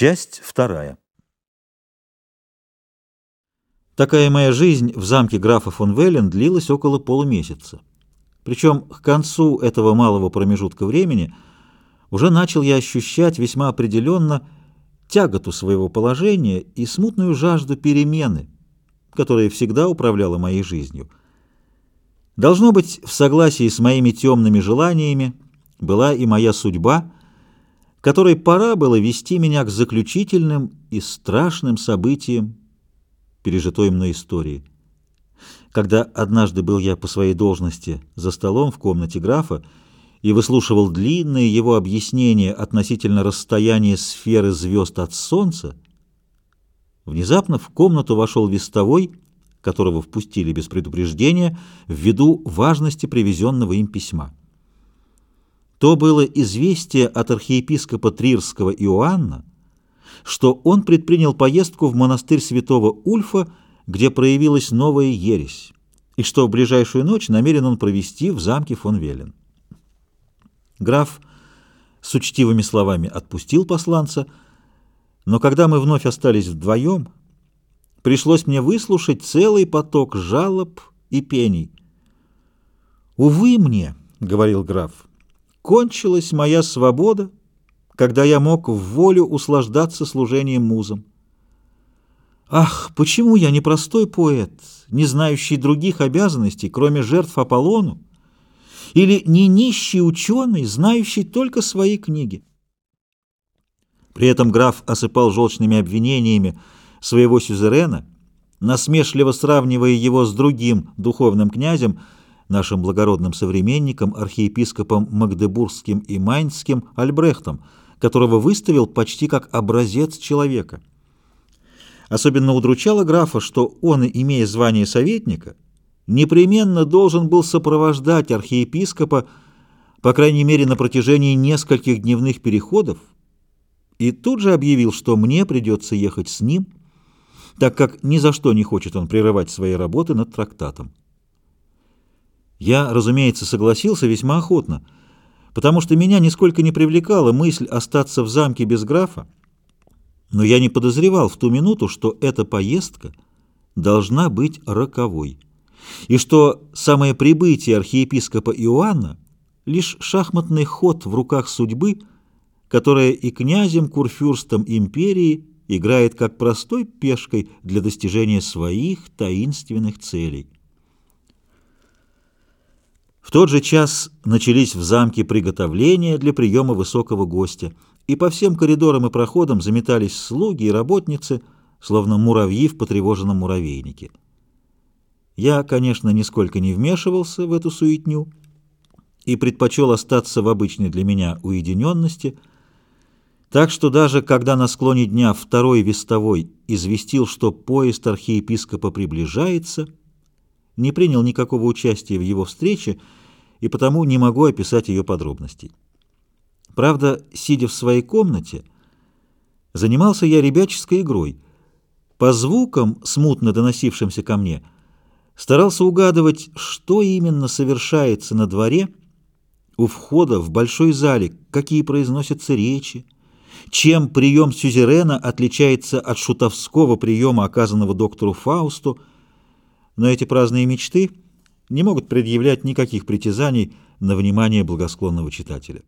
Часть вторая. Такая моя жизнь в замке графа фон Веллен длилась около полумесяца. Причем к концу этого малого промежутка времени уже начал я ощущать весьма определенно тяготу своего положения и смутную жажду перемены, которая всегда управляла моей жизнью. Должно быть, в согласии с моими темными желаниями была и моя судьба — которой пора было вести меня к заключительным и страшным событиям пережитой мной истории. Когда однажды был я по своей должности за столом в комнате графа и выслушивал длинные его объяснения относительно расстояния сферы звезд от Солнца, внезапно в комнату вошел вестовой, которого впустили без предупреждения ввиду важности привезенного им письма. То было известие от архиепископа Трирского Иоанна, что он предпринял поездку в монастырь святого Ульфа, где проявилась новая ересь, и что в ближайшую ночь намерен он провести в замке фон Велен. Граф с учтивыми словами отпустил посланца, но когда мы вновь остались вдвоем, пришлось мне выслушать целый поток жалоб и пений. «Увы мне», — говорил граф, — Кончилась моя свобода, когда я мог в волю услаждаться служением музам. Ах, почему я не простой поэт, не знающий других обязанностей, кроме жертв Аполлону, или не нищий ученый, знающий только свои книги? При этом граф осыпал желчными обвинениями своего сюзерена, насмешливо сравнивая его с другим духовным князем, нашим благородным современником, архиепископом Магдебургским и Майнским Альбрехтом, которого выставил почти как образец человека. Особенно удручало графа, что он, имея звание советника, непременно должен был сопровождать архиепископа, по крайней мере, на протяжении нескольких дневных переходов, и тут же объявил, что мне придется ехать с ним, так как ни за что не хочет он прерывать свои работы над трактатом. Я, разумеется, согласился весьма охотно, потому что меня нисколько не привлекала мысль остаться в замке без графа, но я не подозревал в ту минуту, что эта поездка должна быть роковой, и что самое прибытие архиепископа Иоанна — лишь шахматный ход в руках судьбы, которая и князем Курфюрстом империи играет как простой пешкой для достижения своих таинственных целей. В тот же час начались в замке приготовления для приема высокого гостя, и по всем коридорам и проходам заметались слуги и работницы, словно муравьи в потревоженном муравейнике. Я, конечно, нисколько не вмешивался в эту суетню и предпочел остаться в обычной для меня уединенности, так что даже когда на склоне дня второй вестовой известил, что поезд архиепископа приближается, не принял никакого участия в его встрече, и потому не могу описать ее подробностей. Правда, сидя в своей комнате, занимался я ребяческой игрой. По звукам, смутно доносившимся ко мне, старался угадывать, что именно совершается на дворе у входа в большой зале, какие произносятся речи, чем прием сюзерена отличается от шутовского приема, оказанного доктору Фаусту, но эти праздные мечты — не могут предъявлять никаких притязаний на внимание благосклонного читателя.